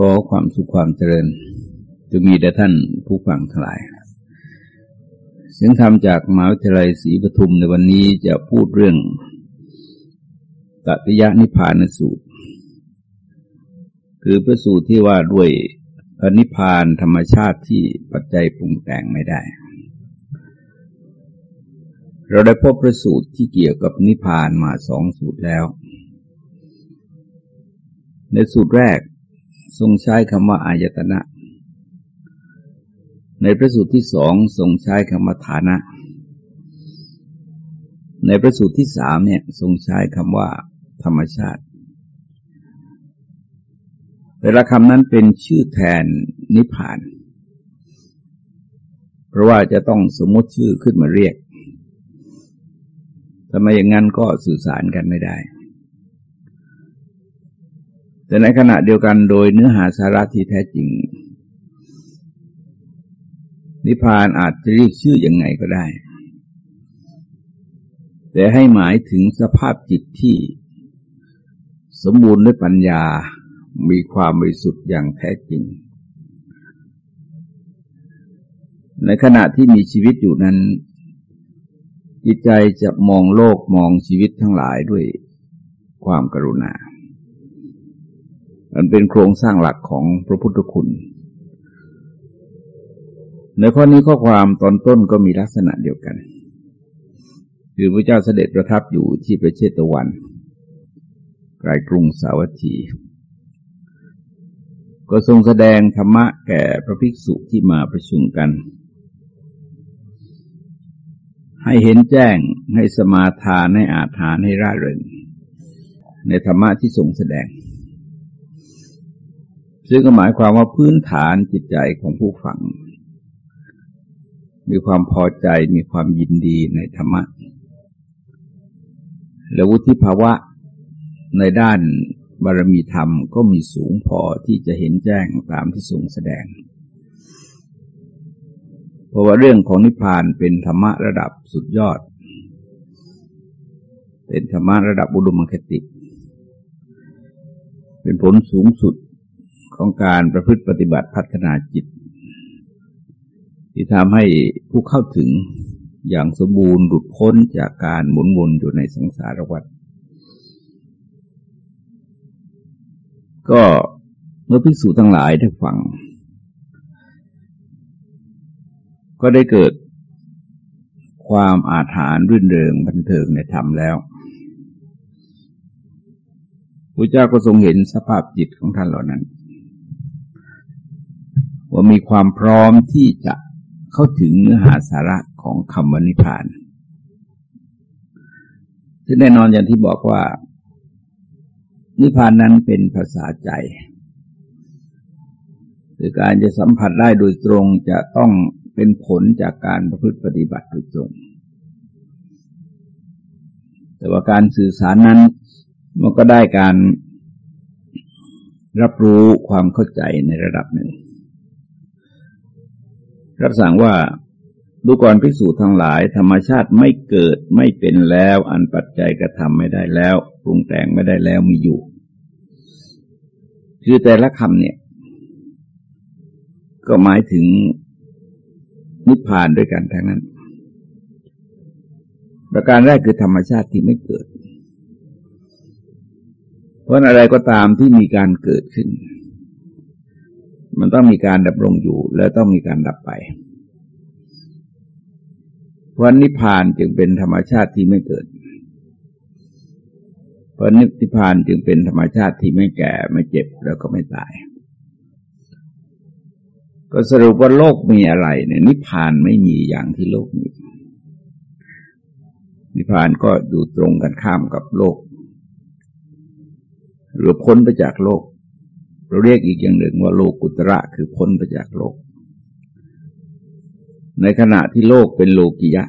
ขอความสุขความเจริญจะมีแด่ท่านผู้ฟังทั้งหลาย เสียงธรรมจากมหาวิทยาลัยศรีปทุมในวันนี้จะพูดเรื่องตัตยนิพานสูตร คือพระสูตรที่ว่าด้วยอนิพพานธรรมชาติที่ปัจจัยปรุงแต่งไม่ได้ เราได้พบพระสูตรที่เกี่ยวกับนิพพานมาสองสูตรแล้ว ในสูตรแรก ทรงใช้คำว่าอายตนะ ในพระสูตรที่สองทรงใช้คำว่าฐานะ ในพระสูตรที่สามเนี่ยทรงใช้คำว่าธรรมชาติ แต่ละคำนั้นเป็นชื่อแทนนิพพาน เพราะว่าจะต้องสมมติชื่อขึ้นมาเรียกทำไมอย่างนั้นก็สื่อสารกันไม่ได้ แต่ในขณะเดียวกันโดยเนื้อหาสาระที่แท้จริง นิพพานอาจจะเรียกชื่ออยังไงก็ได้ แต่ให้หมายถึงสภาพจิตที่สมบูรณ์ด้วยปัญญา มีความบริสุทธิ์อย่างแท้จริง ในขณะที่มีชีวิตอยู่นั้น จิตใจจะมองโลกมองชีวิตทั้งหลายด้วยความกรุณา มันเป็นโครงสร้างหลักของพระพุทธคุณ ในข้อนี้ข้อความตอนต้นก็มีลักษณะเดียวกัน คือพระเจ้าเสด็จประทับอยู่ที่ประเทศตะวันไกลกรุงสาวัตถี ก็ทรงแสดงธรรมะแก่พระภิกษุที่มาประชุมกัน ให้เห็นแจ้งให้สมาทานให้อาถานให้ร่าเริงในธรรมะที่ทรงแสดง ซึ่งก็หมายความว่าพื้นฐานจิตใจของผู้ฟัง มีความพอใจมีความยินดีในธรรมะ และวุฒิภาวะในด้านบารมีธรรมก็มีสูงพอที่จะเห็นแจ้งตามที่ทรงแสดง เพราะว่าเรื่องของนิพพานเป็นธรรมะระดับสุดยอด เป็นธรรมะระดับอุดมคติ เป็นผลสูงสุด ของการประพฤติปฏิบัติพัฒนาจิต ที่ทำให้ผู้เข้าถึงอย่างสมบูรณ์หลุดพ้นจากการหมุนวนอยู่ในสังสารวัฏก็เมื่อพิสูจทั้งหลายได้ฟัง ก็ได้เกิดความอาถรรพ์รื่นเริงบันเทิงในธรรมแล้วพระเจ้าก็ทรงเห็นสภาพจิตของท่านเหล่านั้น ว่ามีความพร้อมที่จะเข้าถึงเนื้อหาสาระของคำวนิพานซึ่งแน่นอนอย่างที่บอกว่า นิพพานนั้นเป็นภาษาใจคือการจะสัมผัสได้โดยตรงจะต้องเป็นผลจากการประพฤติปฏิบัติโดยตรง แต่ว่าการสื่อสารนั้นมันก็ได้การรับรู้ความเข้าใจในระดับหนึ่ง รับสั่งว่าดูก่อนภิกษุทั้งหลาย ธรรมชาติไม่เกิดไม่เป็นแล้ว อันปัจจัยกระทำไม่ได้แล้ว ปรุงแต่งไม่ได้แล้วมีอยู่ คือแต่ละคำเนี่ย ก็หมายถึงนิพพานด้วยกันทั้งนั้น ประการแรกคือธรรมชาติที่ไม่เกิด เพราะอะไรก็ตามที่มีการเกิดขึ้น มันต้องมีการดับลงอยู่และต้องมีการดับไป เพราะนิพพานจึงเป็นธรรมชาติที่ไม่เกิด เพราะนิพพานจึงเป็นธรรมชาติที่ไม่แก่ไม่เจ็บแล้วก็ไม่ตาย ก็สรุปว่าโลกมีอะไรเนี่ยนิพพานไม่มีอย่างที่โลกมี นิพพานก็อยู่ตรงกันข้ามกับโลกหรือพ้นไปจากโลก เราเรียกอีกอย่างหนึ่งว่าโลกุตระคือพ้นไปจากโลก ในขณะที่โลกเป็นโลกิยะ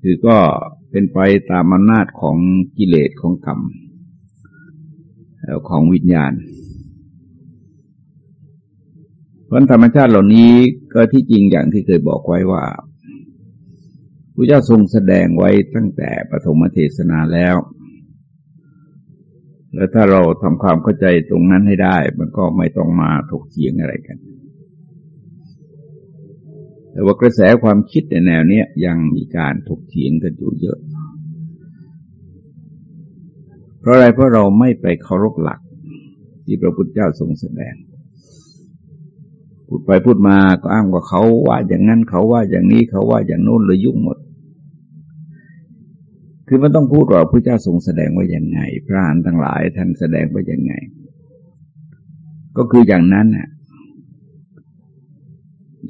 คือก็เป็นไปตามอำนาจของกิเลสของกรรม แล้วของวิญญาณเพราะธรรมชาติเหล่านี้ก็ที่จริงอย่างที่เคยบอกไว้ว่าพระเจ้าทรงแสดงไว้ตั้งแต่ปฐมเทศนาแล้ว แล้วถ้าเราทำความเข้าใจตรงนั้นให้ได้ มันก็ไม่ต้องมาถกเถียงอะไรกัน แต่ว่ากระแสความคิดในแนวนี้ยังมีการถกเถียงกันอยู่เยอะ เพราะอะไรเพราะเราไม่ไปเคารพหลัก ที่พระพุทธเจ้าทรงแสดง พูดไปพูดมาก็อ้างว่าเขาว่าอย่างนั้นเขาว่าอย่างนี้เขาว่าอย่างโน้นเลยยุ่งหมด คือมันต้องพูดว่าพระเจ้าทรงแสดงว่าอย่างไง พระอานทั้งหลายท่านแสดงว่าอย่างไง ก็คืออย่างนั้นน่ะ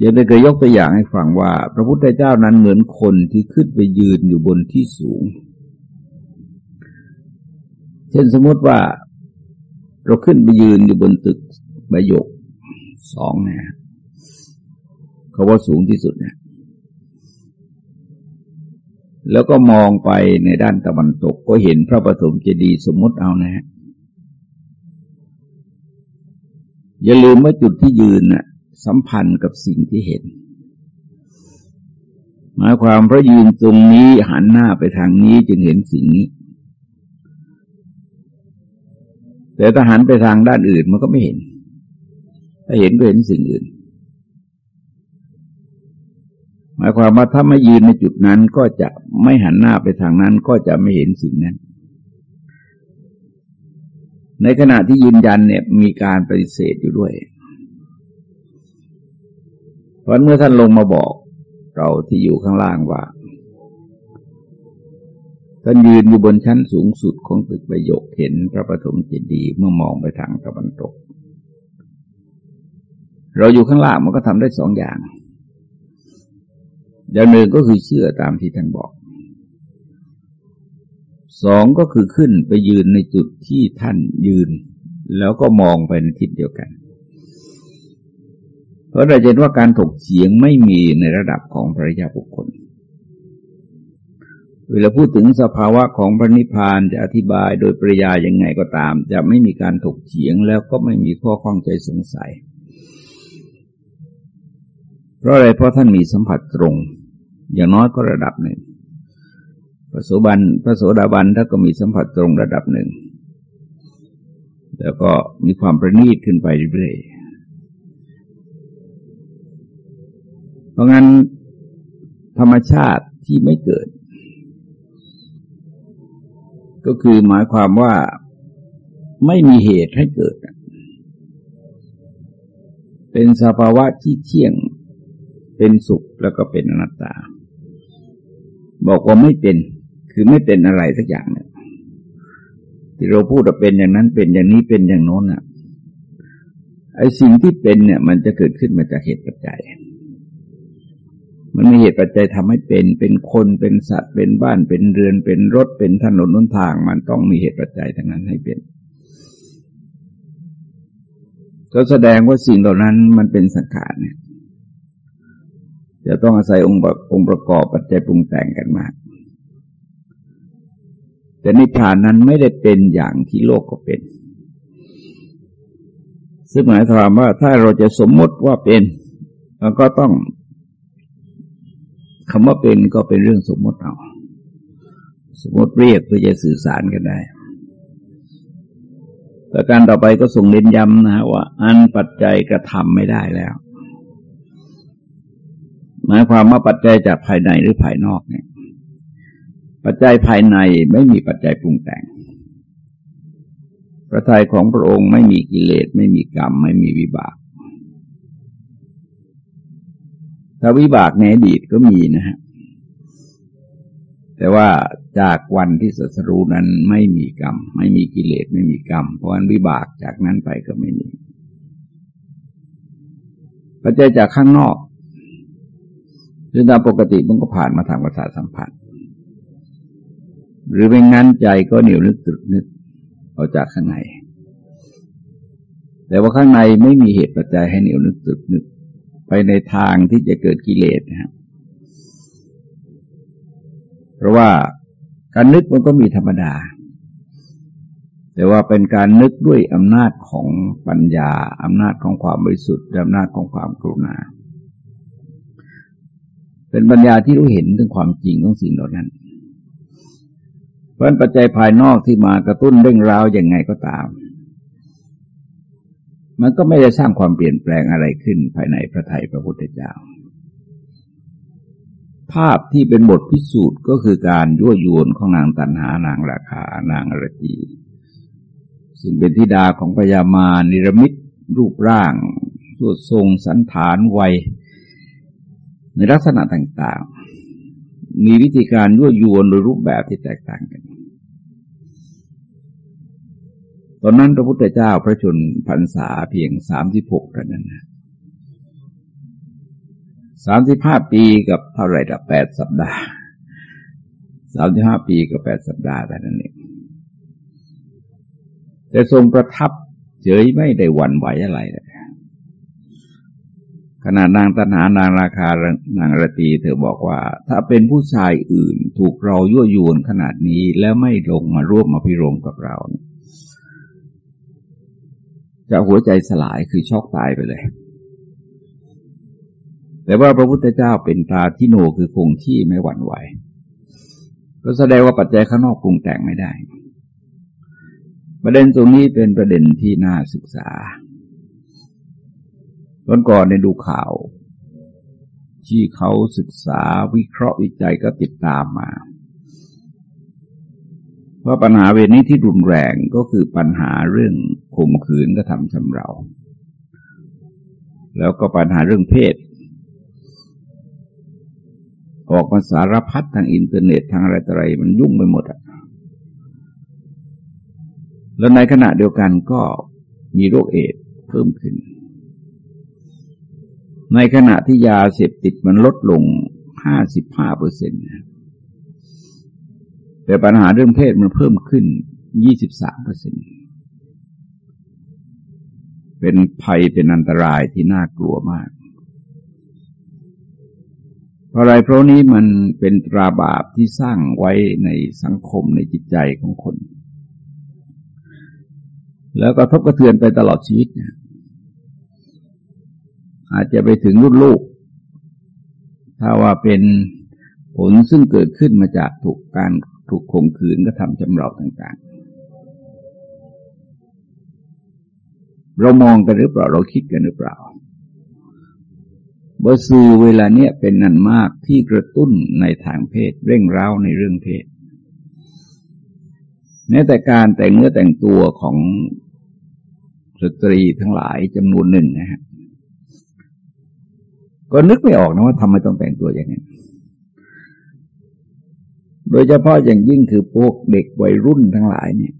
ย่างได้เคยยกตัวอย่างให้ฟังว่า พระพุทธเจ้านั้นเหมือนคนที่ขึ้นไปยืนอยู่บนที่สูง เช่นสมมติว่าเราขึ้นไปยืนอยู่บนตึกใบหยกสองนะเขาว่าสูงที่สุดเนี่ย แล้วก็มองไปในด้านตะวันตกก็เห็นพระปฐมเจดีย์สมมติเอานะฮะอย่าลืมว่าจุดที่ยืนน่ะ สัมพันธ์กับสิ่งที่เห็นหมายความพระยืนตรงนี้หันหน้าไปทางนี้จึงเห็นสิ่งนี้ แต่ถ้าหันไปทางด้านอื่นมันก็ไม่เห็น ถ้าเห็นก็เห็นสิ่งอื่น หมายความว่าถ้าไม่ยืนในจุดนั้นก็จะไม่หันหน้าไปทางนั้นก็จะไม่เห็นสิ่งนั้น ในขณะที่ยืนยันเนี่ยมีการปฏิเสธอยู่ด้วย เพราะเมื่อท่านลงมาบอกเราที่อยู่ข้างล่างว่าท่านยืนอยู่บนชั้นสูงสุดของตึกประโยคเห็นพระปฐมเจดีย์เมื่อมองไปทางตะวันตก เราอยู่ข้างล่างมันก็ทำได้สองอย่าง อย่างหนึ่งก็คือเชื่อตามที่ท่านบอก สองก็คือขึ้นไปยืนในจุดที่ท่านยืน แล้วก็มองไปในทิศเดียวกัน เพราะเราเห็นว่าการถกเถียงไม่มีในระดับของพระยาบุคคล เวลาพูดถึงสภาวะของพระนิพพานจะอธิบายโดยปริยายยังไงก็ตาม จะไม่มีการถกเถียงแล้วก็ไม่มีข้อข้องใจสงสัยเพราะอะไรเพราะท่านมีสัมผัสตรง อย่างน้อยก็ระดับหนึ่งพระโสบันพระโสดาบันถ้าก็มีสัมผัสตรงระดับหนึ่ง แล้วก็มีความประณีตขึ้นไปเรื่อยๆเพราะงั้นธรรมชาติที่ไม่เกิด ก็คือหมายความว่าไม่มีเหตุให้เกิด เป็นสภาวะที่เที่ยงเป็นสุขแล้วก็เป็นอนัตตา บอกว่าไม่เป็น คือไม่เป็นอะไรสักอย่างเนี่ยที่เราพูดว่าเป็นอย่างนั้นเป็นอย่างนี้เป็นอย่างโน้นอะไอ้สิ่งที่เป็นเนี่ย มันจะเกิดขึ้นมาจากเหตุปัจจัย มันมีเหตุปัจจัยทำให้เป็น เป็นคนเป็นสัตว์เป็นบ้านเป็นเรือนเป็นรถเป็นถนนนุนทาง มันต้องมีเหตุปัจจัยทั้งนั้นให้เป็น ก็แสดงว่าสิ่งเหล่านั้นมันเป็นสังขารเนี่ย จะต้องอาศัยองค์องค์ประกอบปัจจัยปรุงแต่งกันมาก แต่นิพพานนั้นไม่ได้เป็นอย่างที่โลกก็เป็น ซึ่งหมายความว่าถ้าเราจะสมมติว่าเป็นเราก็ต้องคำว่าเป็นก็เป็นเรื่องสมมติเอาสมมติเรียกเพื่อจะสื่อสารกันได้แต่การต่อไปก็ส่งเน้นย้ำนะว่า อันปัจจัยกระทำไม่ได้แล้ว หมายความว่าปัจจัยจากภายในหรือภายนอกเนี่ย ปัจจัยภายในไม่มีปัจจัยปรุงแต่ง พระทัยของพระองค์ไม่มีกิเลส ไม่มีกรรม ไม่มีวิบาก ถ้าวิบากในอดีตก็มีนะฮะ แต่ว่าจากวันที่สัสรูนั้นไม่มีกรรม ไม่มีกิเลส ไม่มีกรรม เพราะอันวิบากจากนั้นไปก็ไม่มี ปัจจัยจากข้างนอก คือตามปกติมันก็ผ่านมาทางประสาทสัมผัส หรือไม่งั้นใจก็เหนียวนึกตรึกนึกออกจากข้างใน แต่ว่าข้างในไม่มีเหตุปัจจัยให้เหนียวนึกตรึกนึก ไปในทางที่จะเกิดกิเลสนะครับเพราะว่าการนึกมันก็มีธรรมดา แต่ว่าเป็นการนึกด้วยอำนาจของปัญญาอำนาจของความบริสุทธิ์อำนาจของความกรุณา เป็นปัญญาที่รู้เห็นถึงความจริงของสิ่งเหล่านั้น เพราะปัจจัยภายนอกที่มากระตุ้นเร่งร้าวยังไงก็ตาม มันก็ไม่ได้สร้างความเปลี่ยนแปลงอะไรขึ้นภายในพระไทยพระพุทธเจ้า ภาพที่เป็นบทพิสูจน์ก็คือการยั่วยวนของนางตันหานางราคานางอรตีซึ่งเป็นธิดาของพญามานิรมิตรูปร่างสวดทรงสันฐานวัย ในลักษณะต่างๆ มีวิธีการยั่วยวนโดยรูปแบบที่แตกต่างกัน ตอนนั้นพระพุทธเจ้าพระชนพรรษาเพียงสามสิบหกเท่านั้นสามสิบห้าปีกับเท่าไรละแปดสัปดาห์สามสิบห้าปีกับแปดสัปดาห์แต่นั้นเองแต่ทรงประทับเฉยไม่ได้หวั่นไหวอะไรเลย ขนาดนางตัณหานางราคานางรตีเธอบอกว่า ถ้าเป็นผู้ชายอื่นถูกเรายั่วยวนขนาดนี้แล้วไม่ลงมาร่วมมาพิรมกับเราจะหัวใจสลายคือช็อกตายไปเลย แต่ว่าพระพุทธเจ้าเป็นตาทิโนคือคงที่ไม่หวั่นไหว ก็แสดงว่าปัจจัยข้างนอกปรุงแต่งไม่ได้ ประเด็นตรงนี้เป็นประเด็นที่น่าศึกษา ตอนก่อนในดูข่าว ที่เขาศึกษาวิเคราะห์วิจัยก็ติดตามมาเพราปัญหาเวรนี้ที่รุนแรงก็คือปัญหาเรื่องข่มขืนก็ทำชำเรา แล้วก็ปัญหาเรื่องเพศ ออกมาสารพัดทางอินเทอร์เน็ตทางอะไรต่ออะไรมันยุ่งไปหมดอะแล้วในขณะเดียวกันก็มีโรคเอดเพิ่มขึ้น ในขณะที่ยาเสพติดมันลดลงห้าสิบห้าเปอร์เซ็นต์แต่ปัญหาเรื่องเพศมันเพิ่มขึ้นยี่สิบสามเปอร์เซ็นต์เป็นภัยเป็นอันตรายที่น่ากลัวมาก เพราะอะไรเพราะนี้มันเป็นตราบาปที่สร้างไว้ในสังคมในจิตใจของคน แล้วก็ทบกระเทือนไปตลอดชีวิตเนี่ย อาจจะไปถึงรุ่นลูก ถ้าว่าเป็นผลซึ่งเกิดขึ้นมาจากถูกการถูกข่มขืนก็ทำจำเราต่าง ๆ เรามองกันหรือเปล่าเราคิดกันหรือเปล่าบสื่อเวลาเนี้ยเป็นนันมากที่กระตุ้นในทางเพศ เร่งร้าวในเรื่องเพศแม้แต่การแต่งเนื้อแต่งตัวของสตรีทั้งหลายจำนวนหนึ่งนะฮะ ก็นึกไม่ออกนะว่าทำไมต้องแต่งตัวอย่างนี้โดยเฉพาะอย่างยิ่งคือพวกเด็กวัยรุ่นทั้งหลายเนี่ย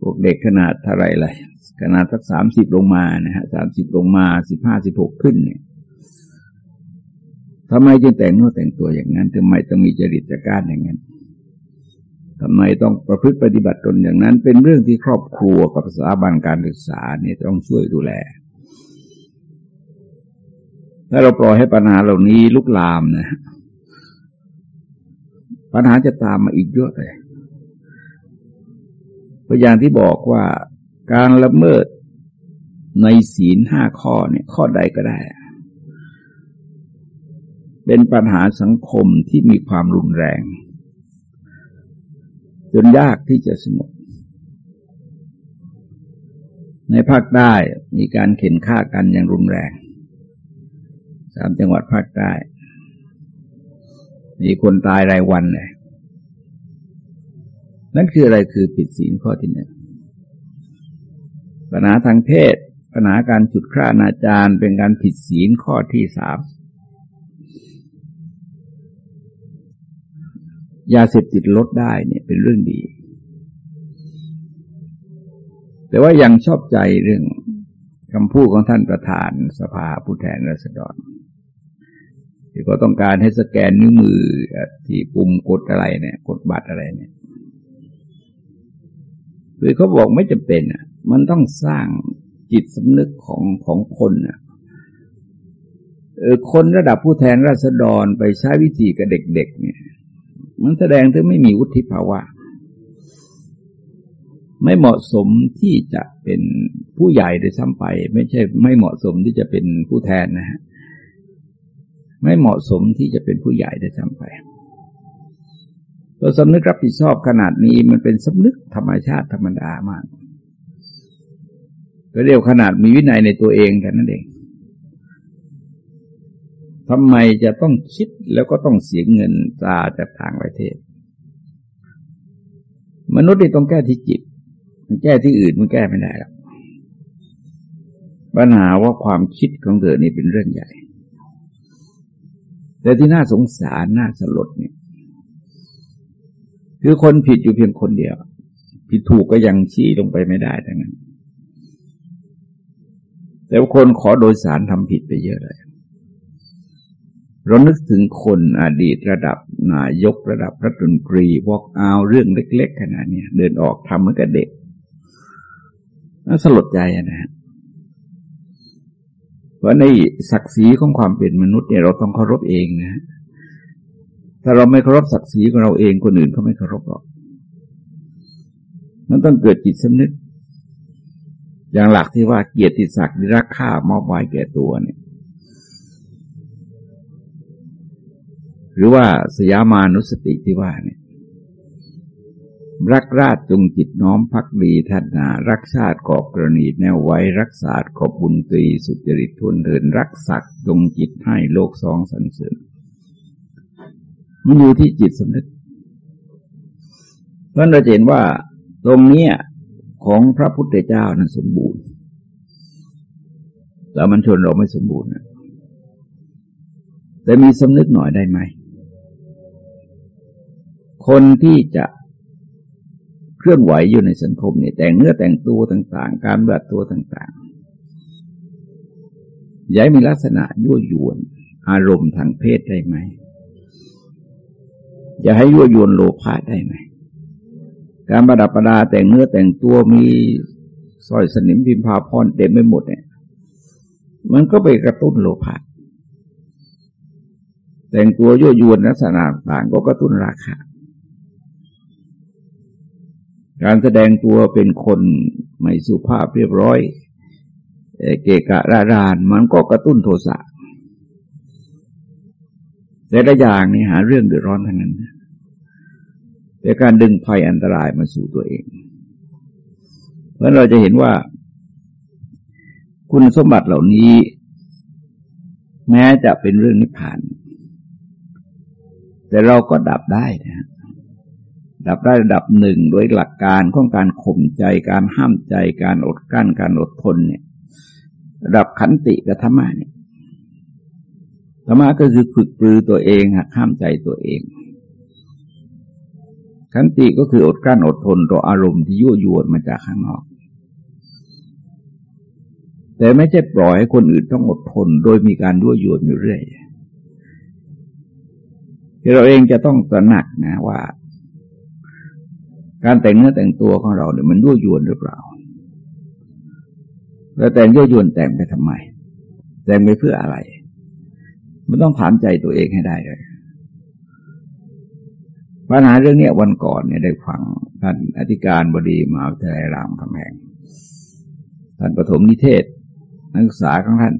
พวกเด็กขนาดเท่าไรเลยขนาดสักสามสิบลงมานะฮะสามสิบลงมาสิบห้าสิบหกขึ้นเนี่ยทำไมจึงแต่งนู่แต่งตัวอย่างนั้นทำไมต้องมีจริตจักรอย่างนั้นทำไมต้องประพฤติปฏิบัติตนอย่างนั้น เป็นเรื่องที่ครอบครัวกับสถาบันการศึกษาเนี่ยต้องช่วยดูแล ถ้าเราปล่อยให้ปัญหาเหล่านี้ลุกลามนะปัญหาจะตามมาอีกเยอะเลยพยานที่บอกว่าการละเมิดในศีลห้าข้อเนี่ย ข้อใดก็ได้ เป็นปัญหาสังคมที่มีความรุนแรง จนยากที่จะสงบในภาคใต้มีการเข็นฆ่ากันอย่างรุนแรง สามจังหวัดภาคใต้มีคนตายรายวันเลยนั่นคืออะไรคือผิดศีลข้อที่หนึ่งปัญหาทางเพศ ปัญหาการจุดฆ่านาจารเป็นการผิดศีลข้อที่สามยาเสพติดลดได้เนี่ยเป็นเรื่องดี แต่ว่ายังชอบใจเรื่องคำพูดของท่านประธานสภาผู้แทนราษฎร ที่ก็ต้องการให้สแกนนิ้วมือที่ปุ่มกดอะไรเนี่ย กดบัตรอะไรเนี่ยคือเขาบอกไม่จำเป็นอะ มันต้องสร้างจิตสำนึกของของคนอะคนระดับผู้แทนราษฎรไปใช้วิธีกับเด็ก ๆ เนี่ย มันแสดงถึงไม่มีวุฒิภาวะ ไม่เหมาะสมที่จะเป็นผู้ใหญ่โดยซ้ำไป ไม่ใช่ ไม่เหมาะสมที่จะเป็นผู้แทนนะฮะ ไม่เหมาะสมที่จะเป็นผู้ใหญ่โดยซ้ำไปเพตัวสำนึกรับผิดชอบขนาดนี้มันเป็นสำนึกธรรมชาติธรรมดามากก็เรียกขนาดมีวินัยในตัวเองแค่นั้นเองทำไมจะต้องคิดแล้วก็ต้องเสียเงินตาจากต่างประเทศ มนุษย์นี่ต้องแก้ที่จิต มันแก้ที่อื่นมันแก้ไม่ได้หรอกปัญหาว่าความคิดของเธอนี่เป็นเรื่องใหญ่ แต่ที่น่าสงสารน่าสลดเนี่ย คือคนผิดอยู่เพียงคนเดียว ผิดถูกก็ยังชี้ลงไปไม่ได้ทั้งนั้น แต่คนขอโดยสารทำผิดไปเยอะเลยเรานึกถึงคนอดีตระดับนายกระดับรัฐมนตรีพวกเอาเรื่องเล็ก ๆ ขนาดนี้เดินออกทำเหมือนกับเด็กน่าสลดใจนะฮะ เพราะในศักดิ์ศรีของความเป็นมนุษย์เนี่ยเราต้องเคารพเองนะ ถ้าเราไม่เคารพศักดิ์ศรีของเราเองคนอื่นเขาไม่เคารพหรอก มันต้องเกิดจิตสำนึก อย่างหลักที่ว่าเกียรติศักดิ์รักค่ามอบไว้แก่ตัวเนี่ย หรือว่าสยามานุสติที่ว่าเนี่ย รักราชจงจิตน้อมพักดีทัดนารักชาติกอบกรณีแนวไว้รักษาขอบบุญตรีสุจริตทุนเดินรักศักจงจิตให้โลกสองสันเสริญมันอยู่ที่จิตสำนึกเพราะเราเห็นว่าตรงนี้ของพระพุทธเจ้านั้นสมบูรณ์แต่มันชนเราไม่สมบูรณ์แต่มีสำนึกหน่อยได้ไหม คนที่จะ เคลื่อนไหวอยู่ในสังคมเนี่ยแต่งเนื้อแต่งตัวต่าง ๆ การแบบตัวต่างๆย้ายมีลักษณะยั่วยวน อารมณ์ทางเพศได้ไหมจะให้ยั่วยวนโลภะได้ไหมการประดับประดาแต่งเนื้อแต่งตัวมีสร้อยสนิมพิมพาพรเต็มไปหมดเนี่ย มันก็ไปกระตุ้นโลภะแต่งตัวยั่วยวนลักษณะต่างก็กระตุ้นราคา การแสดงตัวเป็นคนไม่สุภาพเรียบร้อย เกะกะระรานมันก็กระตุ้นโทสะแต่ละอย่างนี่หาเรื่องเดือดร้อนทั้งนั้นเป็นการดึงภัยอันตรายมาสู่ตัวเอง เพราะเราจะเห็นว่า คุณสมบัติเหล่านี้ แม้จะเป็นเรื่องนิพพาน แต่เราก็ดับได้นะ ดับได้ระดับหนึ่งโดยหลักการของการข่มใจการห้ามใจการอดกั้นการอดทนเนี่ยระดับขันติกับธรรมะเนี่ยธรรมะก็คือฝึกปรือตัวเองหักห้ามใจตัวเอง ขันติก็คืออดกั้นอดทนต่ออารมณ์ที่ยั่วยวนมาจากข้างนอก แต่ไม่ใช่ปล่อยให้คนอื่นต้องอดทน โดยมีการยั่วยวนอยู่เรื่อยเราเองจะต้องตระหนักนะว่า การแต่งเนื้อแต่งตัวของเราเนี่ยมันยั่วยวนหรือเปล่า แล้วแต่งยั่วยวนแต่งไปทำไม แต่งไปเพื่ออะไร มันต้องถามใจตัวเองให้ได้เลยปัญหาเรื่องนี้วันก่อนเนี่ยได้ฟังท่านอธิการบดีมหาวิทยาลัยรามคำแหงท่านปฐมนิเทศ นักศึกษาของท่าน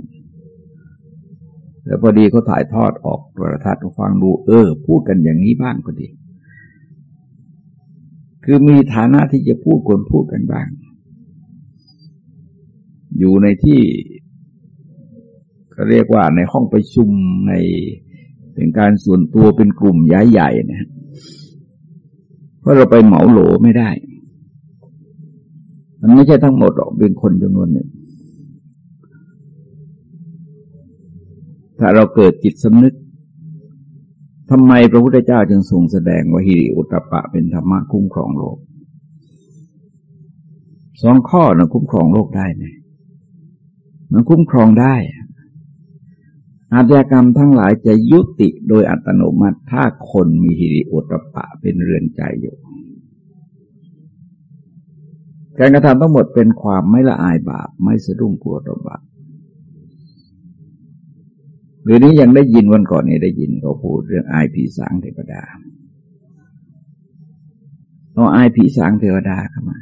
แล้วพอดีเขาถ่ายทอดออกโทรทัศน์ฟังดูเออ พูดกันอย่างนี้บ้างก็ดี คือมีฐานะที่จะพูดควรพูดกันบ้าง อยู่ในที่ก็เรียกว่าในห้องประชุมในเป็นการส่วนตัวเป็นกลุ่มใหญ่ๆนะเพราะเราไปเหมาโหลไม่ได้ มันไม่ใช่ทั้งหมดหรอกเป็นคนจำนวนหนึ่ง ถ้าเราเกิดจิตสำนึก ทำไมพระพุทธเจ้าจึงทรงแสดงว่าฮิริอุตตปะเป็นธรรมะคุ้มครองโลกสองข้อนะคุ้มครองโลกได้ไหมมันคุ้มครองได้ อาชญากรรมทั้งหลายจะยุติโดยอัตโนมัติถ้าคนมีฮิริอุตปะเป็นเรือนใจอยู่ การกระทำทั้งหมดเป็นความไม่ละอายบาป ไม่สะดุ้งกลัวต่อบาป เรื่องนี้ยังได้ยินวันก่อนนี่ได้ยินเขาพูดเรื่องอายผีสางเทวดาเอาอายผีสางเทวดาเข้ามา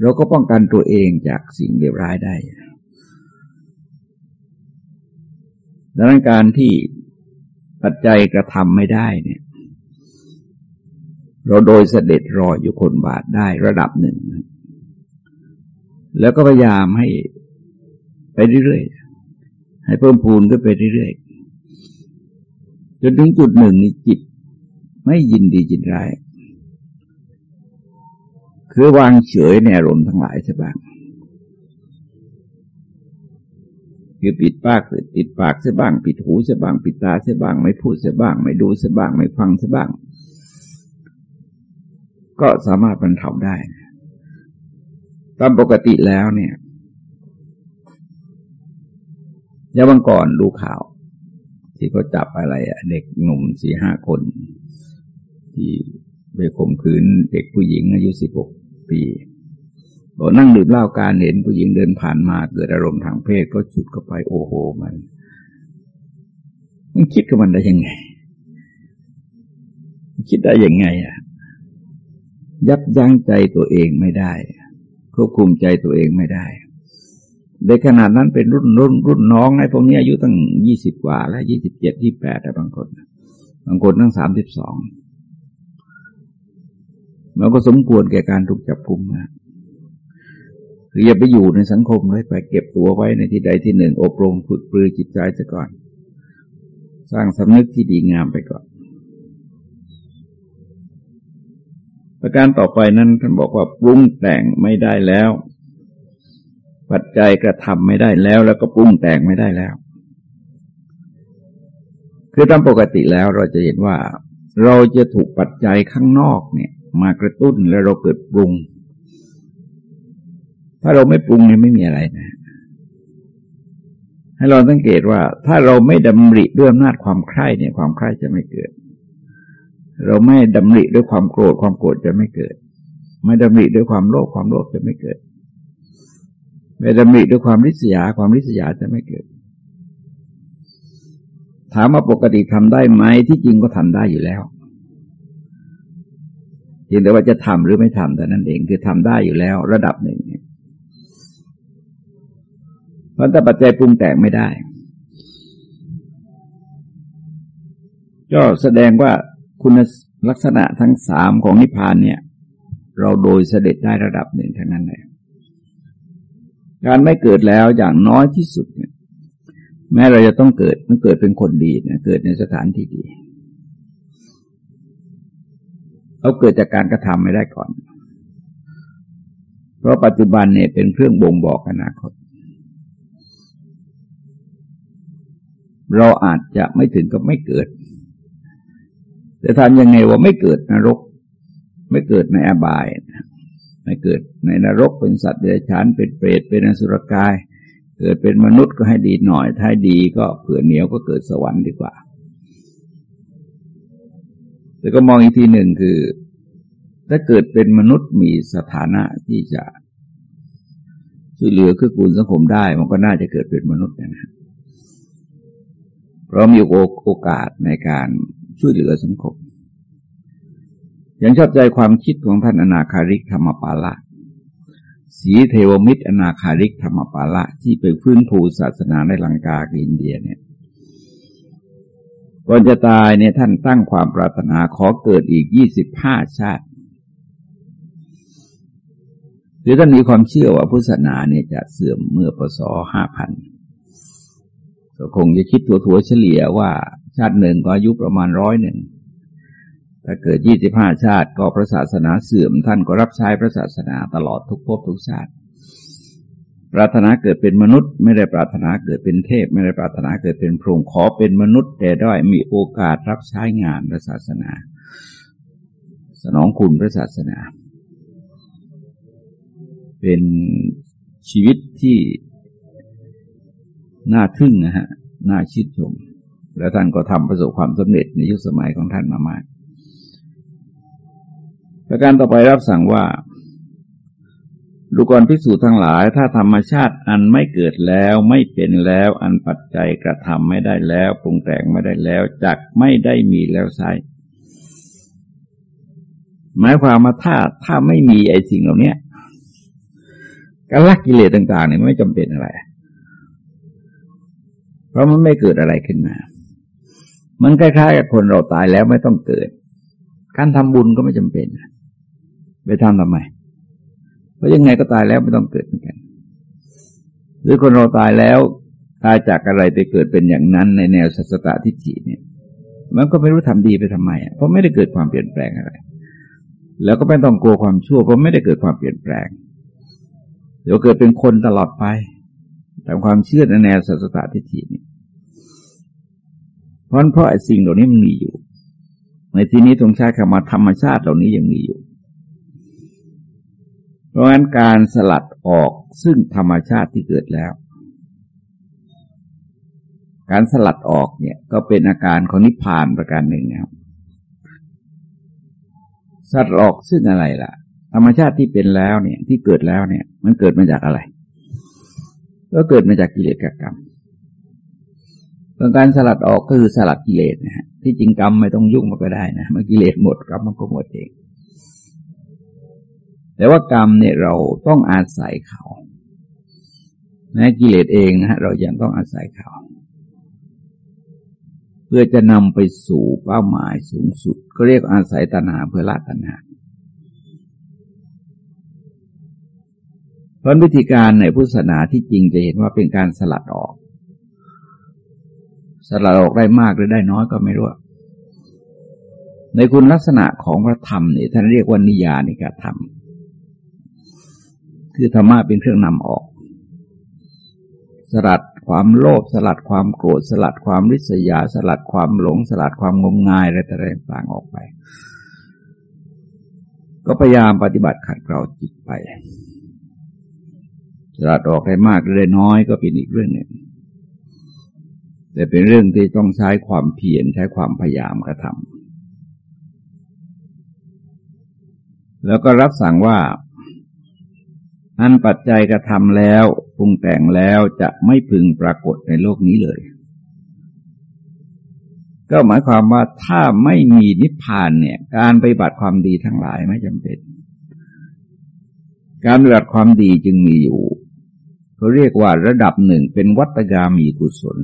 เราก็ป้องกันตัวเองจากสิ่งเลวร้ายได้ดังนั้นการที่ปัจจัยกระทำไม่ได้เนี่ย เราโดยเสด็จรออยู่คนบาทได้ระดับหนึ่ง แล้วก็พยายามให้ไปเรื่อยๆ ให้เพิ่มพูนก็ไปเรื่อยๆจนถึงจุดหนึ่งนี่จิต ไม่ยินดีจินร้าย คือวางเฉยในอารมณ์ทั้งหลายใช่บ้างคือปิดปากปิดปากเสียบ้าง ปิดหูเสียบ้าง ปิดตาเสียบ้าง ไม่พูดเสียบ้าง ไม่ดูเสียบ้าง ไม่ฟังเสียบ้าง ก็สามารถบรรเทาได้ ตามปกติแล้วเนี่ย ยาวังก่อนดูข่าว ที่เขาจับอะไรอะเด็กหนุ่มสี่ห้าคน ที่ไปข่มขืนเด็กผู้หญิงอายุสิบหกปีบอกนั่งดื่มเหล้าการเห็นผู้หญิงเดินผ่านมาเกิดอารมณ์ทางเพศก็ฉุดเข้าไปโอ้โหมัน มันคิดกับมันได้ยังไง คิดได้ยังไงอะ ยับยั้งใจตัวเองไม่ได้ควบคุมใจตัวเองไม่ได้ ในขนาดนั้นเป็นรุ่นรุ่นรุ่นน้องไอ้พวกนี้อายุตั้งยี่สิบกว่า แล้วยี่สิบเจ็ดยี่แปดแต่บางคน บางคนตั้งสามสิบสองมันก็สมควรแก่การถูกจับกุมนะคืออย่าไปอยู่ในสังคมเลยไปเก็บตัวไว้ในที่ใดที่หนึ่งอบรมฝึกปรือจิตใจซะก่อน สร้างสำนึกที่ดีงามไปก่อน ประการต่อไปนั้นท่านบอกว่าปรุงแต่งไม่ได้แล้ว ปัจจัยกระทำไม่ได้แล้ว แล้วก็ปรุงแต่งไม่ได้แล้ว คือตามปกติแล้วเราจะเห็นว่า เราจะถูกปัจจัยข้างนอกเนี่ย มากระตุ้นแล้วเราเกิดปรุง ถ้าเราไม่ปรุงเนี่ยไม่มีอะไรนะ ให้เราสังเกตว่า ถ้าเราไม่ดำริด้วยอำนาจความใคร่เนี่ย ความใคร่จะไม่เกิด เราไม่ดำริด้วยความโกรธความโกรธจะไม่เกิด ไม่ดำริด้วยความโลภความโลภจะไม่เกิด ไม่ดำริด้วยความริษยาความริษยาจะไม่เกิด ถามว่าปกติทำได้ไหมที่จริงก็ทำได้อยู่แล้วเพียงแต่ว่าจะทำหรือไม่ทำแต่นั้นเองคือทำได้อยู่แล้วระดับหนึ่งเนี่ยเพราะถ้าปัจจัยปรุงแต่งไม่ได้ ก็แสดงว่าคุณลักษณะทั้งสามของนิพพานเนี่ย เราโดยเสด็จได้ระดับหนึ่งเทั้งนั้นเลย การไม่เกิดแล้วอย่างน้อยที่สุดเนี่ยแม้เราจะต้องเกิดมันเกิดเป็นคนดีนะเกิดในสถานที่ดีเราเกิดจากการกระทำไม่ได้ก่อน เพราะปัจจุบันเนี่ยเป็นเครื่องบ่งบอกอนาคต เราอาจจะไม่ถึงกับไม่เกิด แต่ทำยังไงว่าไม่เกิดนรก ไม่เกิดในอบาย ไม่เกิดในนรกเป็นสัตว์เดรัจฉานเป็นเปรตเป็นอสุรกาย เกิดเป็นมนุษย์ก็ให้ดีหน่อย ถ้าดีก็เผื่อเหนียวก็เกิดสวรรค์ดีกว่า แต่ก็มองอีกทีหนึ่งคือ ถ้าเกิดเป็นมนุษย์มีสถานะที่จะช่วยเหลือคือกูลสังคมได้ มันก็น่าจะเกิดเป็นมนุษย์นะเราะมีโอกาสในการช่วยเหลือสังคม ยังชอบใจความคิดของท่านอนาคาริกธรรมปาละสีเทวมิตรอนาคาริกธรรมปาละที่ไปฟื้นฟูศาสนาในลังกาอินเดียเนี่ยก่อนจะตายเนี่ยท่านตั้งความปรารถนาขอเกิดอีกยี่สิบห้าชาติหรือท่านมีความเชื่อว่าพุทธศาสนาเนี่ยจะเสื่อมเมื่อปศห้าพันก็คงจะคิดถัวๆเฉลี่ยว่าชาติหนึ่งก็อายุประมาณร้อยหนึ่ง ถ้าเกิดยี่สิบห้าชาติก็พระศาสนาเสื่อม ท่านก็รับใช้พระศาสนาตลอดทุกภพทุกชาติ ปรารถนาเกิดเป็นมนุษย์ ไม่ได้ปรารถนาเกิดเป็นเทพ ไม่ได้ปรารถนาเกิดเป็นพรหมขอเป็นมนุษย์ แต่ได้มีโอกาสรับใช้งานพระศาสนา สนองคุณพระศาสนา เป็นชีวิตที่น่าทึ่งนะฮะน่าชิดชม แล้วท่านก็ทำประสบความสำเร็จในยุคสมัยของท่านมามาก ประการต่อไปรับสั่งว่าดูกรพิสูจน์ทั้งหลาย ถ้าธรรมชาติอันไม่เกิดแล้วไม่เป็นแล้ว อันปัจจัยกระทำไม่ได้แล้ว ปรุงแต่งไม่ได้แล้วจักไม่ได้มีแล้วใช่หมายความว่าถ้าถ้าไม่มีไอ้สิ่งเหล่านี้การลักกิเลสต่างๆเนี่ยไม่จำเป็นอะไร เพราะมันไม่เกิดอะไรขึ้นมา มันคล้ายๆกับคนเราตายแล้วไม่ต้องเกิด การทำบุญก็ไม่จำเป็น ไปทำทำไมเพราะยังไงก็ตายแล้วไม่ต้องเกิดเหมือนกัน หรือคนเราตายแล้วตายจากอะไรไปเกิดเป็นอย่างนั้นในแนวสัสตทิฏฐิเนี่ย มันก็ไม่รู้ทำดีไปทำไมเพราะไม่ได้เกิดความเปลี่ยนแปลงอะไร แล้วก็ไม่ต้องกลัวความชั่วเพราะไม่ได้เกิดความเปลี่ยนแปลง เดี๋ยวเกิดเป็นคนตลอดไปตามความเชื่อในแนวสัสตทิฏฐินี่ยเพราะเพราะสิ่งเหล่านี้มันมีอยู่ ในที่นี้ตรงใช้คำว่าธรรมชาติเหล่านี้ยังมีอยู่ เพราะฉะนั้นการสลัดออกซึ่งธรรมชาติที่เกิดแล้ว การสลัดออกเนี่ยก็เป็นอาการของนิพพานประการหนึ่งนะครับสลัดออกซึ่งอะไรล่ะ ธรรมชาติที่เป็นแล้วเนี่ย ที่เกิดแล้วเนี่ย มันเกิดมาจากอะไร ก็เกิดมาจากกิเลสกับกรรมการสลัดออกก็คือสลัดกิเลสนะฮะที่จริงกรรมไม่ต้องยุ่งมันก็ได้นะเมื่อกิเลสหมดกรรมมันก็หมดเอง แต่ว่ากรรมเนี่ยเราต้องอาศัยเขาแม้กิเลสเองนะฮะ เรายังต้องอาศัยเขา เพื่อจะนำไปสู่เป้าหมายสูงสุด ก็เรียกอาศัยตัณหาเพื่อละตัณหาเพราะวิธีการในพุทธศาสนาที่จริงจะเห็นว่าเป็นการสลัดออก สลัดออกได้มากหรือได้น้อยก็ไม่รู้ ในคุณลักษณะของพระธรรมนี่ท่านเรียกว่านิยานิกาธรรม คือธรรมะเป็นเครื่องนำออก สลัดความโลภสลัดความโกรธสลัดความริษยา สลัดความหลง สลัดความงมงายอะไรต่างๆออกไป ก็พยายามปฏิบัติขัดเกลาจิตไป สลัดออกได้มากหรือได้น้อยก็เป็นอีกเรื่องหนึ่งแต่เป็นเรื่องที่ต้องใช้ความเพียรใช้ความพยายามกระทำแล้วก็รับสั่งว่า อันปัจจัยกระทำแล้วปรุงแต่งแล้วจะไม่พึงปรากฏในโลกนี้เลย ก็หมายความว่าถ้าไม่มีนิพพานเนี่ย การไปบัติความดีทั้งหลายไม่จำเป็น การปฏิบัติความดีจึงมีอยู่เขาเรียกว่าระดับหนึ่งเป็นวัตกามีกุศล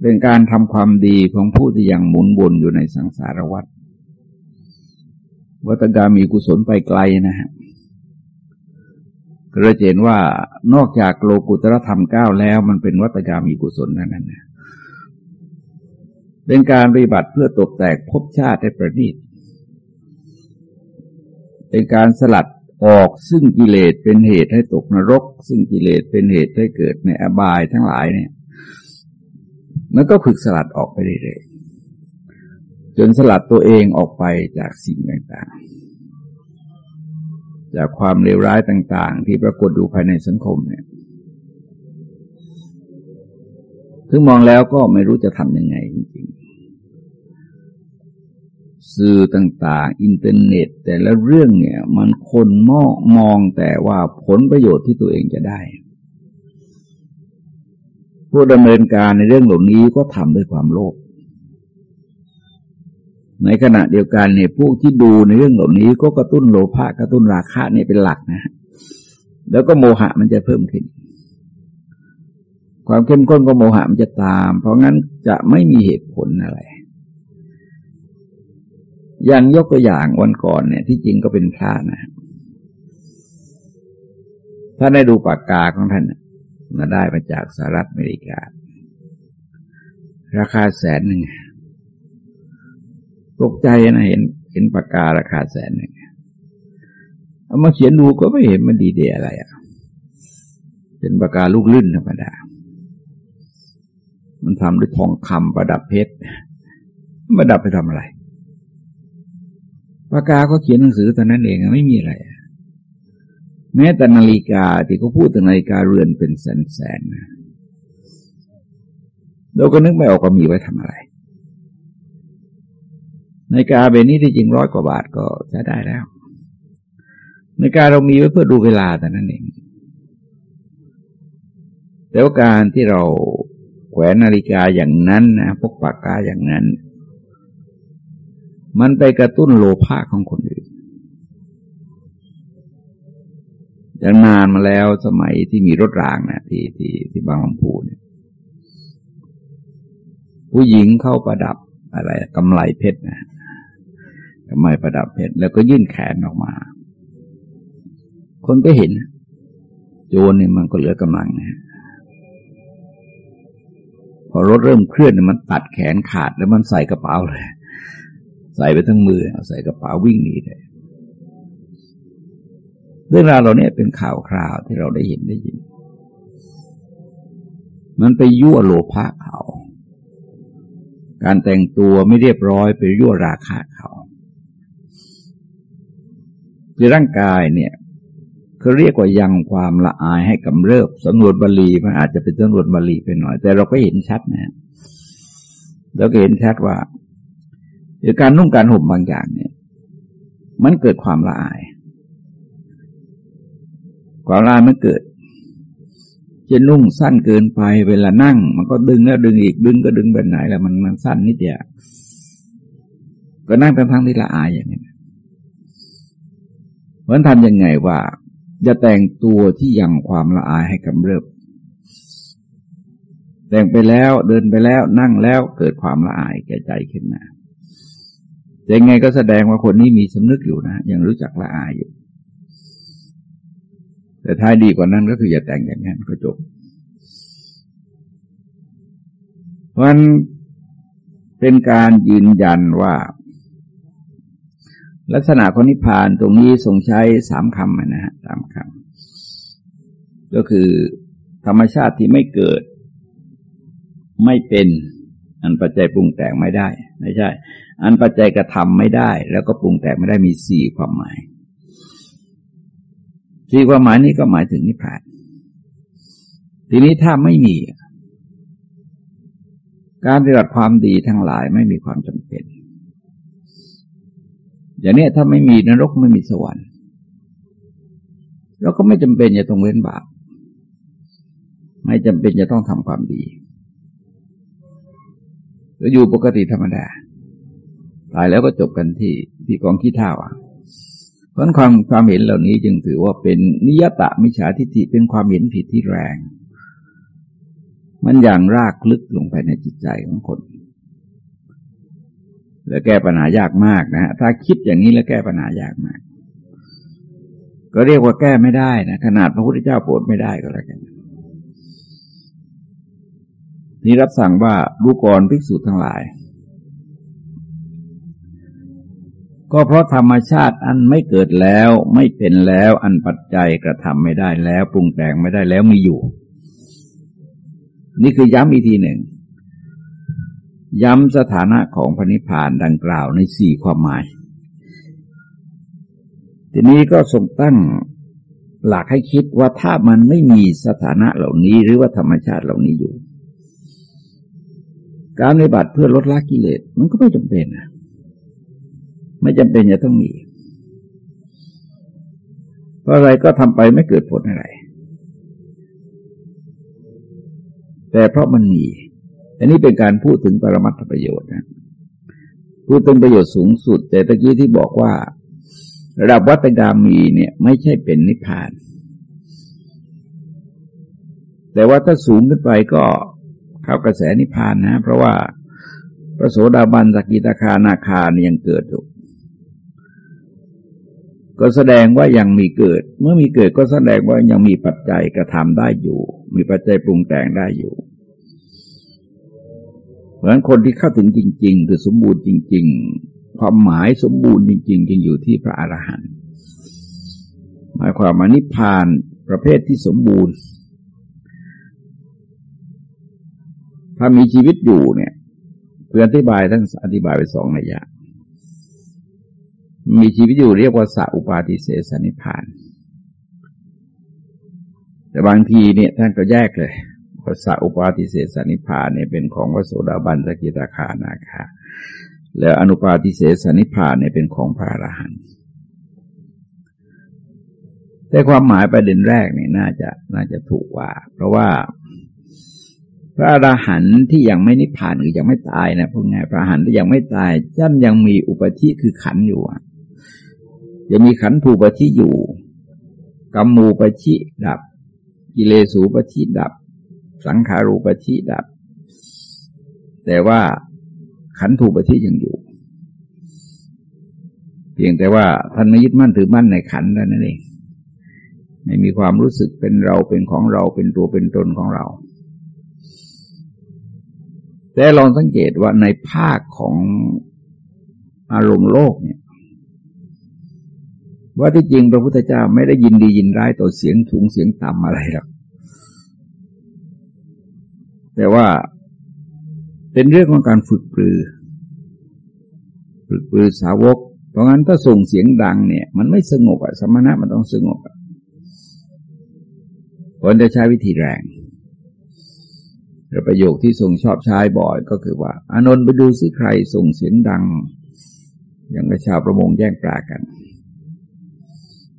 เป็นการทำความดีของผู้ที่ยังหมุนวนอยู่ในสังสารวัฏ วัตกามีกุศลไปไกลนะฮะเราเห็นว่านอกจากโลกุตรธรรมเก้าแล้ว มันเป็นวัตกามีกุศลนั่นนะ เป็นการปฏิบัติเพื่อตกแตกภพชาติให้ประณีต เป็นการสลัดออกซึ่งกิเลสเป็นเหตุให้ตกนรก ซึ่งกิเลสเป็นเหตุให้เกิดในอบายทั้งหลายเนี่ย มันก็ฝึกสลัดออกไปเรื่อย จนสลัดตัวเองออกไปจากสิ่งต่างๆ จากความเลวร้ายต่างๆ ที่ปรากฏอยู่ภายในสังคมเนี่ยถึงมองแล้วก็ไม่รู้จะทำยังไงจริงๆ สื่อต่างๆ อินเทอร์เน็ต แต่ละเรื่องเนี่ย มันคนมองมองแต่ว่าผลประโยชน์ที่ตัวเองจะได้ ผู้ดำเนินการในเรื่องเหล่านี้ก็ทำด้วยความโลภ ในขณะเดียวกันเนี่ยพวกที่ดูในเรื่องเหล่านี้ ก็กระตุ้นโลภะกระตุ้นราคะเนี่ยเป็นหลักนะ แล้วก็โมหะมันจะเพิ่มขึ้น ความเข้มข้นของโมหะมันจะตาม เพราะงั้นจะไม่มีเหตุผลอะไร อย่างยกตัวอย่างวันก่อนเนี่ย ที่จริงก็เป็นพระนะถ้าได้ดูปากกาของท่านมาได้มาจากสหรัฐอเมริกา ราคาแสนหนึ่ง ตกใจนะเห็นเห็นปากการาคาแสนหนึ่งเอามาเขียนดูก็ไม่เห็นมันดีเดียอะไรอะ เป็นปากกาลูกลื่นธรรมดา มันทำด้วยทองคำประดับเพชรมาดับไปทำอะไรปากกาก็เขียนหนังสือตอนนั้นเองไม่มีอะไร แม้แต่นาฬิกาที่เขาพูดถึงนาฬิกาเรือนเป็นแสนๆนะเราก็นึกไม่ออกว่ามีไว้ทำอะไร นาฬิกาเบนี้ที่จริงร้อยกว่าบาทก็ใช้ได้แล้วนาฬิกาเรามีไว้เพื่อดูเวลาแต่นั้นเอง แต่ว่าการที่เราแขวนนาฬิกาอย่างนั้นนะพกปากกาอย่างนั้น มันไปกระตุ้นโลภะของคนอื่นอย่างนานมาแล้วสมัยที่มีรถรางนะที่ที่ที่บางลำพูเนี่ย ผู้หญิงเข้าประดับอะไรกำไลเพชรนะ ไลประดับเพชรแล้วก็ยื่นแขนออกมา คนก็เห็นโจรเนี่ยมันก็เหลือกำลังนะพอรถเริ่มเคลื่อนมันตัดแขนขาดแล้วมันใส่กระเป๋าเลย ใส่ไปทั้งมือเอาใส่กระเป๋าวิ่งหนีเลยเรื่องราวเราเนี่ยเป็นข่าวคราวที่เราได้เห็นได้ยิน มันไปยั่วโลภะเขา การแต่งตัวไม่เรียบร้อยไปยั่วราคาเขา คือร่างกายเนี่ยเขาเรียกว่ายังความละอายให้กำเริบสำนวนบาลีมันอาจจะเป็นสำนวนบาลีไปหน่อย แต่เราก็เห็นชัดนะเราก็เห็นชัดว่าการนุ่งการห่มบางอย่างเนี่ย มันเกิดความละอาย ความละอายมันเกิดจะนุ่งสั้นเกินไปเวลานั่ง มันก็ดึงแล้วดึงอีกดึงก็ดึงแบบไหนแล้วมันมันสั้นนิดเดียวก็นั่งทั้งทั้งที่ละอายอย่างนี้ ราะทำยังไงว่า จะแต่งตัวที่ยังความละอายให้กำเริบ แต่งไปแล้วเดินไปแล้วนั่งแล้วเกิดความละอายแก่ใจขึ้นมาแต่ไงก็แสดงว่าคนนี้มีสำนึกอยู่นะยังรู้จักละอายอยู่ แต่ท้ายดีกว่านั้นก็คืออย่าแต่งอย่างนั้นก็จบเพราะนั้นเป็นการยืนยันว่า ลักษณะของนิพพานตรงนี้ทรงใช้สามคำนะฮะสามคำก็คือธรรมชาติที่ไม่เกิด ไม่เป็น อันปัจจัยปรุงแต่งไม่ได้ ไม่ใช่ อันปัจจัยกระทำไม่ได้ แล้วก็ปรุงแต่งไม่ได้มีสี่ความหมายสี่ความหมายนี้ก็หมายถึงนิพพาน ทีนี้ถ้าไม่มี การปฏิบัติความดีทั้งหลายไม่มีความจำเป็น อย่างนี้ถ้าไม่มีนรกไม่มีสวรรค์เราก็ไม่จำเป็นจะต้องเว้นบาปไม่จำเป็นจะต้องทำความดีก็อยู่ปกติธรรมดา ตายแล้วก็จบกันที่ที่กองขี้เท่าอะเพราะความความเห็นเหล่านี้จึงถือว่าเป็นนิยตะมิจฉาทิฏฐิเป็นความเห็นผิดที่แรง มันอย่างรากลึกลงไปในจิตใจของคน และแก้ปัญหายากมากนะฮะถ้าคิดอย่างนี้แล้วแก้ปัญหายากมาก ก็เรียกว่าแก้ไม่ได้นะขนาดพระพุทธเจ้าโปรดไม่ได้ก็แล้วกันนี่รับสั่งว่าดูก่อนภิกษุทั้งหลาย ก็เพราะธรรมชาติอันไม่เกิดแล้วไม่เป็นแล้วอันปัจจัยกระทำไม่ได้แล้ว ปรุงแต่งไม่ได้แล้วมีอยู่ นี่คือย้ำอีกทีหนึ่ง ย้ำสถานะของพระนิพพานดังกล่าวในสี่ความหมาย ทีนี้ก็ทรงตั้งหลักให้คิดว่าถ้ามันไม่มีสถานะเหล่านี้ หรือว่าธรรมชาติเหล่านี้อยู่ การปฏิบัติเพื่อลดละกิเลสมันก็ไม่จำเป็นนะไม่จำเป็นจะต้องมี เพราะอะไรก็ทำไปไม่เกิดผลอะไร แต่เพราะมันมี อันนี้เป็นการพูดถึงปรมัตถประโยชน์นะพูดถึงประโยชน์สูงสุด แต่ตะกี้ที่บอกว่าระดับวัตกามีเนี่ยไม่ใช่เป็นนิพพาน แต่ว่าถ้าสูงขึ้นไปก็เข้ากระแสนิพพานนะ เพราะว่าพระโสดาบันสกิตาคานาคาเนี่ยยังเกิดอยู่ก็แสดงว่ายังมีเกิด เมื่อมีเกิดก็แสดงว่ายังมีปัจจัยกระทำได้อยู่ มีปัจจัยปรุงแต่งได้อยู่ เพราะฉะนั้นคนที่เข้าถึงจริง ๆ คือสมบูรณ์จริง ๆ ความหมายสมบูรณ์จริง ๆ จึงอยู่ที่พระอรหันต์หมายความว่านิพพานประเภทที่สมบูรณ์ ถ้ามีชีวิตอยู่เนี่ยเพื่ออธิบายท่านอธิบายไปสองนัยยะมีชีวิตอยู่เรียกว่าสัอุปาทิเสสนิพาน แต่บางทีเนี่ยท่านก็แยกเลย ภาษาอุปาทิเสสนิพานเนี่ยเป็นของพระโสดาบันสกิตาคานาคาแล้วอนุปาทิเสสนิพานเนี่ยเป็นของพระอรหันต์แต่ความหมายประเด็นแรกเนี่ยน่าจะน่าจะถูกว่า เพราะว่าพระอรหันต์ที่ยังไม่นิพพานหรือยังไม่ตายนะพวกไงพระอรหันต์ที่ยังไม่ตายย่อมยังมีอุปธิคือขันอยู่จะมีขันผูปธิอยู่กรรมูปธิดับ กิเลสูปธิดับ สังขารูปชิดับ แต่ว่าขันถูปฏิยังอยู่ เพียงแต่ว่าท่านไม่ยึดมั่นถือมั่นในขันนั่นเองไม่มีความรู้สึกเป็นเราเป็นของเราเป็นตัวเป็นตนของเรา แต่ลองสังเกตว่าในภาคของอารมณ์โลกเนี่ย ว่าที่จริงพระพุทธเจ้าไม่ได้ยินดียินร้ายต่อเสียงสูงเสียงต่ำอะไรหรอก แต่ว่าเป็นเรื่องของการฝึกปรือ ฝึกปรือสาวก เพราะงั้นถ้าส่งเสียงดังเนี่ย มันไม่สงบอะสมณะมันต้องสงบอะคนจะใช้วิธีแรงประโยคที่ทรงชอบใช้บ่อยก็คือว่า อานนท์ไปดูซิใครส่งเสียงดัง อย่างชาวประมงแย่งปลากัน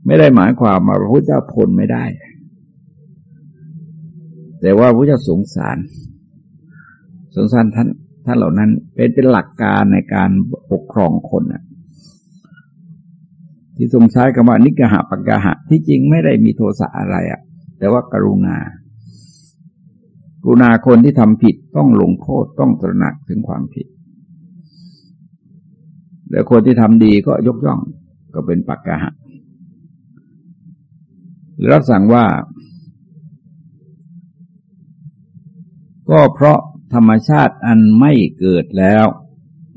ไม่ได้หมายความว่าพระพุทธเจ้าทนไม่ได้ แต่ว่าพระเจ้าสงสาร สงสารท่านท่านเหล่านั้นเป็นเป็นหลักการในการปกครองคนอะที่ทรงใช้คำว่านิกหะปักกะหะ ที่จริงไม่ได้มีโทสะอะไรอะแต่ว่ากรุณา กรุณาคนที่ทำผิดต้องลงโทษต้องตระหนักถึงความผิดแล้วคนที่ทำดีก็ยกย่องก็เป็นปักกะหะรับสั่งว่า ก็เพราะธรรมชาติอันไม่เกิดแล้ว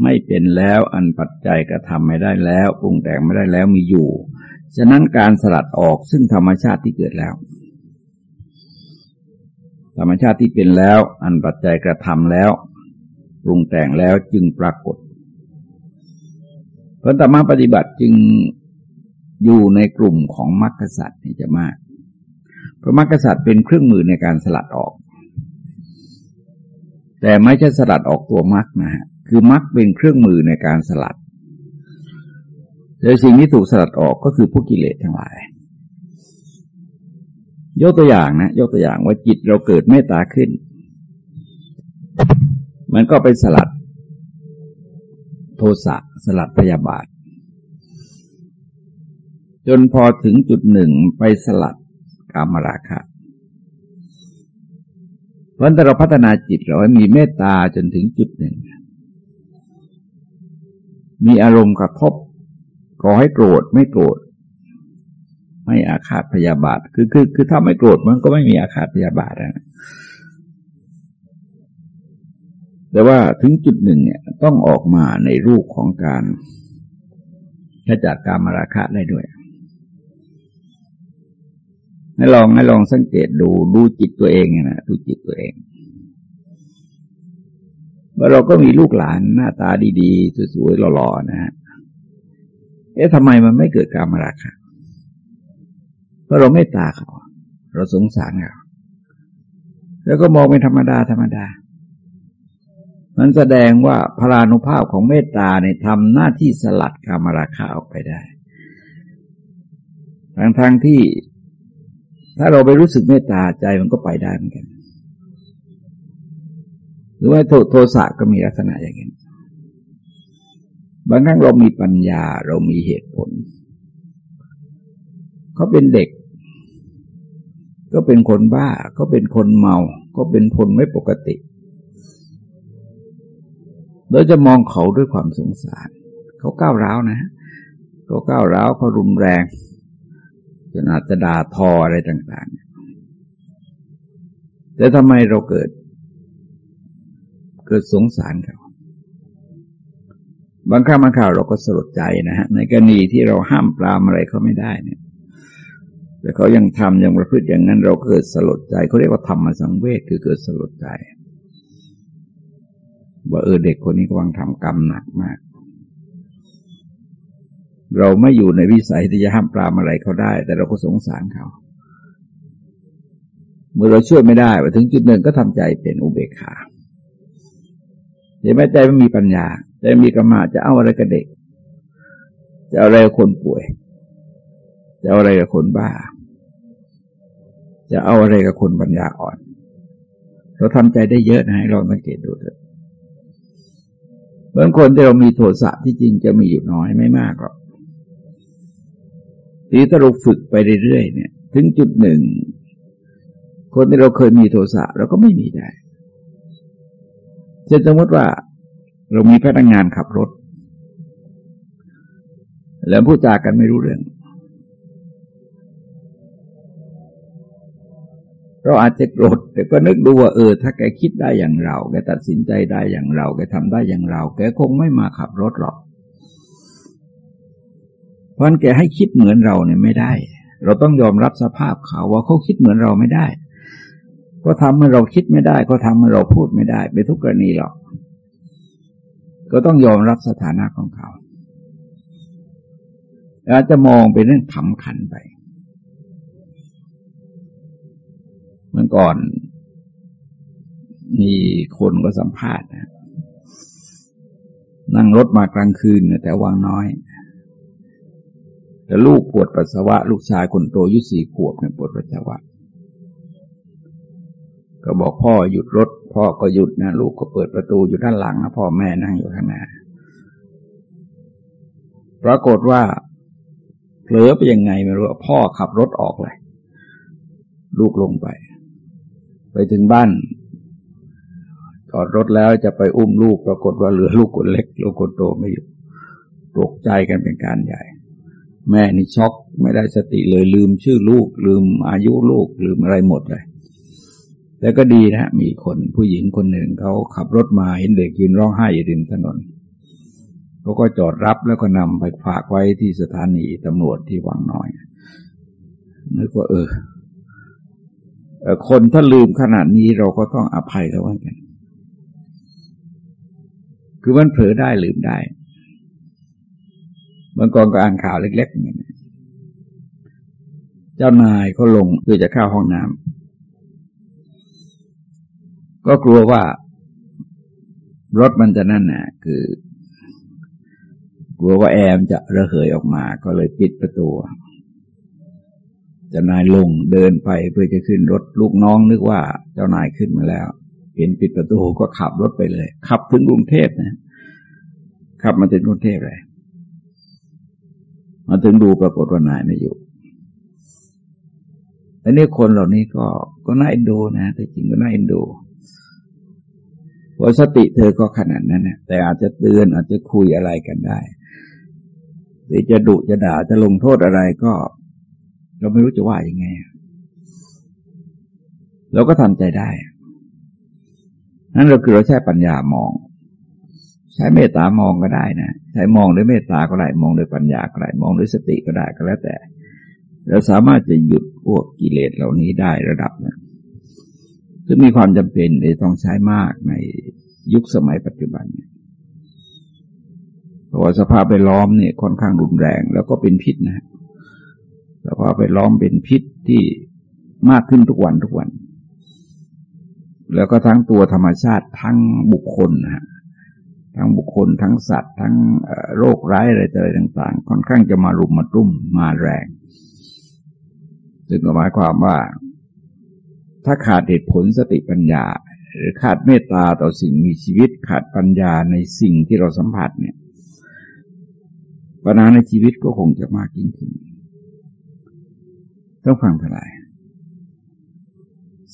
ไม่เป็นแล้วอันปัจจัยกระทำไม่ได้แล้วปรุงแต่งไม่ได้แล้วมีอยู่ ฉะนั้นการสลัดออกซึ่งธรรมชาติที่เกิดแล้ว ธรรมชาติที่เป็นแล้ว อันปัจจัยกระทำแล้วปรุงแต่งแล้วจึงปรากฏผลธรรมปฏิบัติจึงอยู่ในกลุ่มของมรรคสัตว์นี่จะมาก เพราะมรรคสัตว์เป็นเครื่องมือในการสลัดออก แต่ไม่ใช่สลัดออกตัวมรรคนะฮะคือมรรคเป็นเครื่องมือในการสลัดโดยสิ่งที่ถูกสลัดออกก็คือพวกกิเลสทั้งหลาย ยกตัวอย่างนะ ยกตัวอย่างว่าจิตเราเกิดเมตตาขึ้น มันก็ไปสลัด โทสะสลัดพยาบาท จนพอถึงจุดหนึ่งไปสลัดกามราคะ เพราะถ้าเราพัฒนาจิตเราให้มีเมตตาจนถึงจุดหนึ่ง มีอารมณ์กระทบขอให้โกรธไม่โกรธ ไม่อาฆาตพยาบาท คือคือคือถ้าไม่โกรธมันก็ไม่มีอาฆาตพยาบาทนะแต่ว่าถึงจุดหนึ่งเนี่ยต้องออกมาในรูปของการขจัดการมราคะได้ด้วย ให้ลองให้ลองสังเกตดูดูจิตตัวเองนะดูจิตตัวเองว่าเราก็มีลูกหลานหน้าตาดีๆสวยๆหล่อๆนะฮะเอ๊ะทำไมมันไม่เกิดการมาราคะเพราะเราไม่ตาเขา เราสงสารเขาแล้วก็มองเป็นธรรมดาธรรมดา มันแสดงว่าพลานุภาพของเมตตาเนี่ยทำหน้าที่สลัดกามราคาออกไปได้ ทั้งทางที่ ถ้าเราไปรู้สึกเมตตาใจมันก็ไปได้เหมือนกัน หรือว่าโทสะก็มีลักษณะอย่างนี้บางครั้งเรามีปัญญาเรามีเหตุผล เขาเป็นเด็ก ก็เป็นคนบ้า ก็เป็นคนเมา ก็เป็นคนไม่ปกติ เราจะมองเขาด้วยความสงสาร เขาก้าวร้าวนะ เขาก้าวร้าวเขารุนแรง นอาจจะด่าทออะไรต่างๆ แต่ทำไมเราเกิด เกิดสงสารเขาบางครั้งบางคราวเราก็สลดใจนะฮะในกรณีที่เราห้ามปรามอะไรเขาไม่ได้เนี่ย แต่เขายังทำยังประพฤติอย่างนั้น เราเกิดสลดใจเขาเรียกว่าธรรมสังเวชคือเกิดสลดใจว่าเออเด็กคนนี้กำลังทำกรรมหนักมาก เราไม่อยู่ในวิสัยที่จะห้ามปรามอะไรเขาได้ แต่เราก็สงสารเขา เมื่อเราช่วยไม่ได้ไปถึงจุดหนึ่งก็ทำใจเป็นอุเบกขาเห็นไหมใจไม่มีปัญญาใจมีกรรมาจะเอาอะไรกับเด็ก จะเอาอะไรกับคนป่วย จะเอาอะไรกับคนบ้า จะเอาอะไรกับคนปัญญาอ่อน เราทำใจได้เยอะนะให้ลองสังเกตดูเถอะบางคนที่เรามีโทสะที่จริงจะมีอยู่น้อยไม่มากหรอก ทีถ้าเราฝึกไปเรื่อยๆเนี่ย ถึงจุดหนึ่ง คนที่เราเคยมีโทสะเราก็ไม่มีได้เช่นสมมติว่าเรามีพนักงานขับรถ แล้วพูดจากันไม่รู้เรื่อง เราอาจจะโกรธแต่ก็นึกดูว่าเออ ถ้าแกคิดได้อย่างเรา แกตัดสินใจได้อย่างเรา แกทำได้อย่างเรา แกคงไม่มาขับรถหรอก เพราะนั้นแกให้คิดเหมือนเราเนี่ยไม่ได้ เราต้องยอมรับสภาพเขาว่าเขาคิดเหมือนเราไม่ได้ ก็ทำให้เราคิดไม่ได้ก็ทำให้เราพูดไม่ได้ไปทุกกรณีหรอก ก็ต้องยอมรับสถานะของเขาอาจจะมองเป็นเรื่องขำขันไปเมื่อก่อน มีคนก็สัมภาษณ์นะนั่งรถมากลางคืนแต่วางน้อย แต่ลูกปวดปัสสาวะ ลูกชายคนโตยุสี่ขวบเนี่ยปวดปัสสาวะ ก็บอกพ่อหยุดรถ พ่อก็หยุดนะลูกก็เปิดประตูอยู่ด้านหลังนะพ่อแม่นั่งอยู่ข้างหน้าปรากฏว่าเผลอไปยังไงไม่รู้พ่อขับรถออกเลย ลูกลงไป ไปถึงบ้านจอดรถแล้วจะไปอุ้มลูก ปรากฏว่าเหลือลูกคนเล็ก ลูกคนโตไม่อยู่ตกใจกันเป็นการใหญ่ แม่นี่ช็อกไม่ได้สติเลยลืมชื่อลูก ลืมอายุลูก ลืมอะไรหมดเลยแต่ก็ดีนะ มีคนผู้หญิงคนหนึ่งเขาขับรถมาเห็นเด็กยืนร้องไห้อยู่ริมถนนเขาก็จอดรับแล้วก็นำไปฝากไว้ที่สถานีตำรวจที่วังน้อยนึกว่าเออคนถ้าลืมขนาดนี้เราก็ต้องอภัยเขาเหมือนกัน คือมันเผลอได้ลืมได้ เมื่อก่อนก็อ่านข่าวเล็กๆอย่างนี้เจ้านายเขาลงเพื่อจะเข้าห้องน้ำก็กลัวว่ารถมันจะนั่นน่ะ คือกลัวว่าแอมจะระเหยออกมา ก็เลยปิดประตูเจะนายลงเดินไปเพื่อจะขึ้นรถลูกน้องนึกว่าเจ้านายขึ้นมาแล้ว เห็นปิดประตูก็ขับรถไปเลย ขับถึงกรุงเทพนะขับมาถึงกรุงเทพเลย มาถึงดูปรากฏว่านายไม่อยู่อันนี้คนเหล่านี้ก็ก็น่าเอ็นดูนะ แต่จริงก็น่าเอ็นดูพราะสติเธอก็ขนาดนั้นนะแต่อาจจะเตือนอาจจะคุยอะไรกันได้หรือจะดุจะด่าจะลงโทษอะไรก็เราไม่รู้จะว่ายังไงเราก็ทำใจได้ นั้นเราคือเราใช้ปัญญามอง ใช้เมตตามองก็ได้นะใช้มองด้วยเมตตาก็ได้มองด้วยปัญญาก็ได้มองด้วยสติก็ได้ก็แล้วแต่เราสามารถจะหยุดพวกกิเลสเหล่านี้ได้ระดับนึงซึ่งมีความจำเป็นที่ต้องใช้มากในยุคสมัยปัจจุบันเพราะว่าสภาพไปล้อมเนี่ยค่อนข้างรุนแรง แล้วก็เป็นพิษนะสภาพไปล้อมเป็นพิษที่มากขึ้นทุกวันทุกวัน แล้วก็ทั้งตัวธรรมชาติทั้งบุคคลนะฮะ ทั้งบุคคลทั้งสัตว์ ทั้งโรคร้ายอะไรต่าง ๆ ค่อนข้างจะมารุมมาตุ้มมาแรง ซึ่งหมายความว่า ถ้าขาดเหตุผลสติปัญญา หรือขาดเมตตาต่อสิ่งมีชีวิตขาดปัญญาในสิ่งที่เราสัมผัสเนี่ยปัญหาในชีวิตก็คงจะมากยิ่งขึ้นต้องฟังเท่าไหร่